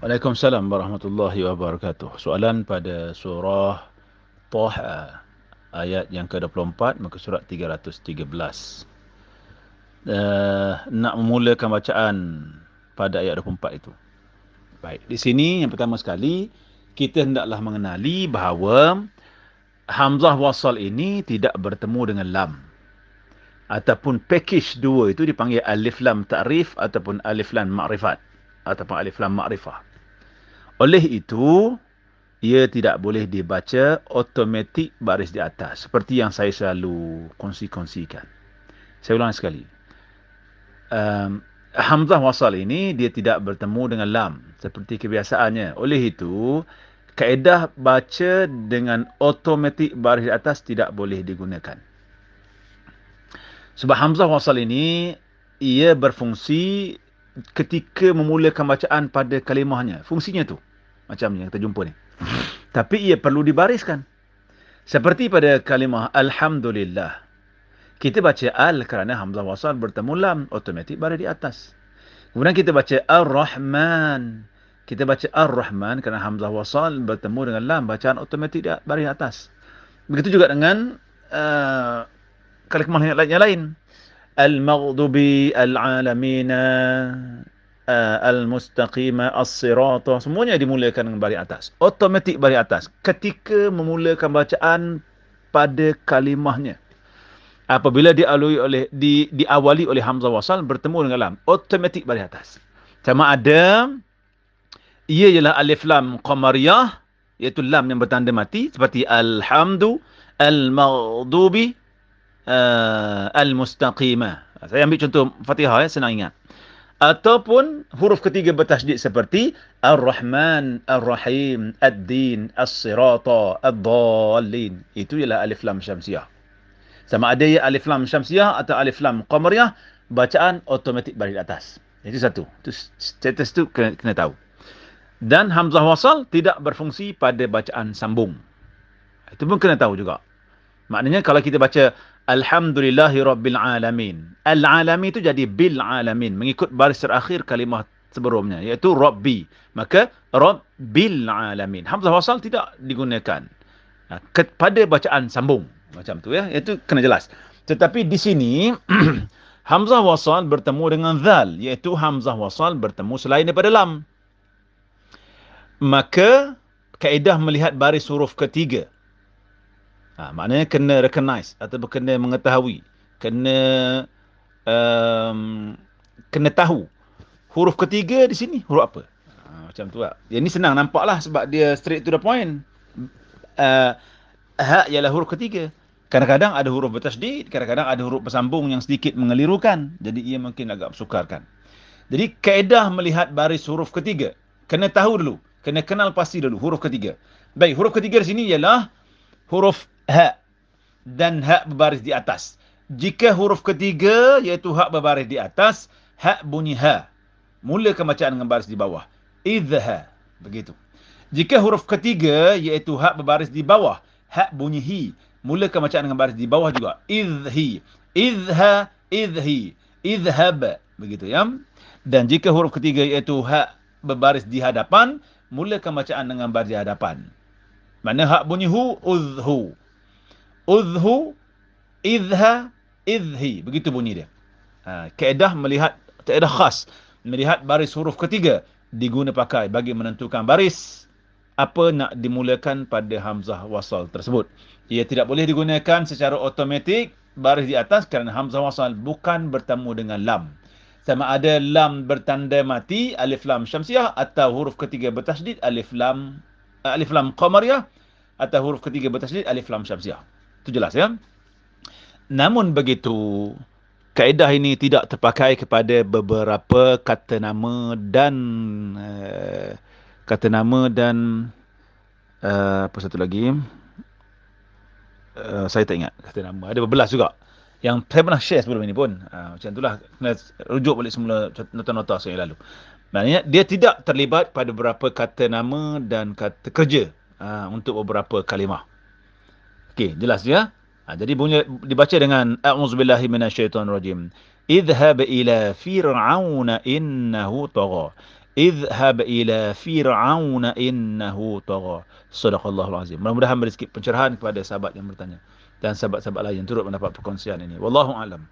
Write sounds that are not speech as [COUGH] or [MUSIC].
Waalaikumsalam warahmatullahi wabarakatuh. Soalan pada surah Taha ayat yang ke-24 muka surat 313. Uh, nak memulakan bacaan pada ayat 24 itu. Baik, di sini yang pertama sekali kita hendaklah mengenali bahawa hamzah wasal ini tidak bertemu dengan lam. Ataupun package dua itu dipanggil alif lam ta'rif ataupun alif lam ma'rifat ataupun alif lam ma'rifah. Oleh itu, ia tidak boleh dibaca automatik baris di atas. Seperti yang saya selalu kongsi-kongsikan. Saya ulang sekali. Um, Hamzah wasal ini, dia tidak bertemu dengan lam. Seperti kebiasaannya. Oleh itu, kaedah baca dengan automatik baris di atas tidak boleh digunakan. Sebab Hamzah wasal ini, ia berfungsi ketika memulakan bacaan pada kalimahnya. Fungsinya tu macam yang kita jumpa ni. Tapi ia perlu dibariskan. Seperti pada kalimah Alhamdulillah. Kita baca Al kerana Hamzah Wasal bertemu Lam. Otomatik baris di atas. Kemudian kita baca Ar-Rahman. Kita baca Ar-Rahman kerana Hamzah Wasal bertemu dengan Lam. Bacaan otomatik baris di atas. Begitu juga dengan uh, kalimah yang lain. Al-Maghdubi Al-Alamina al-mustaqima as-sirata semuanya dimulakan dengan baris atas. Automatik baris atas. Ketika memulakan bacaan pada kalimahnya. Apabila dialui oleh di diawali oleh hamzah wasal bertemu dengan lam automatik baris atas. Sama ada ia ialah alif lam qamariyah iaitu lam yang bertanda mati seperti alhamdu al-maghdubi uh, al-mustaqima. Saya ambil contoh Fatihah ya senang ingat ataupun huruf ketiga bertasydid seperti Ar-Rahman, Ar-Rahim, Ad-Din, As-Sirata, Ad-Dallin. Itu ialah alif lam syamsiah. Sama ada ya alif lam syamsiah atau alif lam qamariyah, bacaan automatik baris atas. Itu satu. Itu status tu kena, kena tahu. Dan hamzah wasal tidak berfungsi pada bacaan sambung. Itu pun kena tahu juga. Maknanya kalau kita baca Alhamdulillahi Rabbil Alamin. Al-Alamin itu jadi Bil Alamin. Mengikut baris terakhir kalimah sebelumnya. Iaitu Rabbi. Maka Rabbil Alamin. Hamzah wasal tidak digunakan. Pada bacaan sambung. Macam tu ya. Itu kena jelas. Tetapi di sini, [CLEARS THROAT] Hamzah wasal bertemu dengan Zal. Iaitu Hamzah wasal bertemu selain daripada Lam. Maka, kaedah melihat baris huruf ketiga. Ha, maknanya kena recognize atau kena mengetahui, kena um, kena tahu huruf ketiga di sini huruf apa. Ha, macam tu lah. Yang ni senang nampaklah sebab dia straight to the point. Uh, ha ialah huruf ketiga. Kadang-kadang ada huruf bertasydid, kadang-kadang ada huruf bersambung yang sedikit mengelirukan. Jadi ia mungkin agak bersukarkan. Jadi kaedah melihat baris huruf ketiga. Kena tahu dulu. Kena kenal pasti dulu huruf ketiga. Baik, huruf ketiga di sini ialah huruf ha dan ha berbaris di atas. Jika huruf ketiga iaitu ha berbaris di atas, ha bunyi ha. Mulakan bacaan dengan baris di bawah. Idha. Begitu. Jika huruf ketiga iaitu ha berbaris di bawah, ha bunyi hi. Mulakan bacaan dengan baris di bawah juga. Idhi. Idha, idhi. Idhab. Begitu ya. Dan jika huruf ketiga iaitu ha berbaris di hadapan, mulakan bacaan dengan baris di hadapan. Mana hak bunyi hu, udhu udhu idha idhi begitu bunyi dia. Ha, kaedah melihat kaedah khas melihat baris huruf ketiga diguna pakai bagi menentukan baris apa nak dimulakan pada hamzah wasal tersebut. Ia tidak boleh digunakan secara automatik baris di atas kerana hamzah wasal bukan bertemu dengan lam. Sama ada lam bertanda mati alif lam syamsiah atau huruf ketiga bertasydid alif lam alif lam qamariyah atau huruf ketiga bertasydid alif lam syamsiah. Itu jelas ya. Namun begitu, kaedah ini tidak terpakai kepada beberapa kata nama dan uh, kata nama dan uh, apa satu lagi? Uh, saya tak ingat kata nama. Ada berbelas juga. Yang saya pernah share sebelum ini pun. Uh, macam itulah. Kena rujuk balik semula nota-nota saya lalu. Maknanya dia tidak terlibat pada beberapa kata nama dan kata kerja uh, untuk beberapa kalimah. Okey, jelas ya? Ha, jadi bunyi dibaca dengan a'udzubillahi minasyaitonirrajim. idhhab ila fir'auna innahu tagha. Idhhab ila fir'auna innahu tagha. Sadaqallahul azim. Mudah-mudahan beri sedikit pencerahan kepada sahabat yang bertanya dan sahabat-sahabat lain yang turut mendapat perkongsian ini. Wallahu alam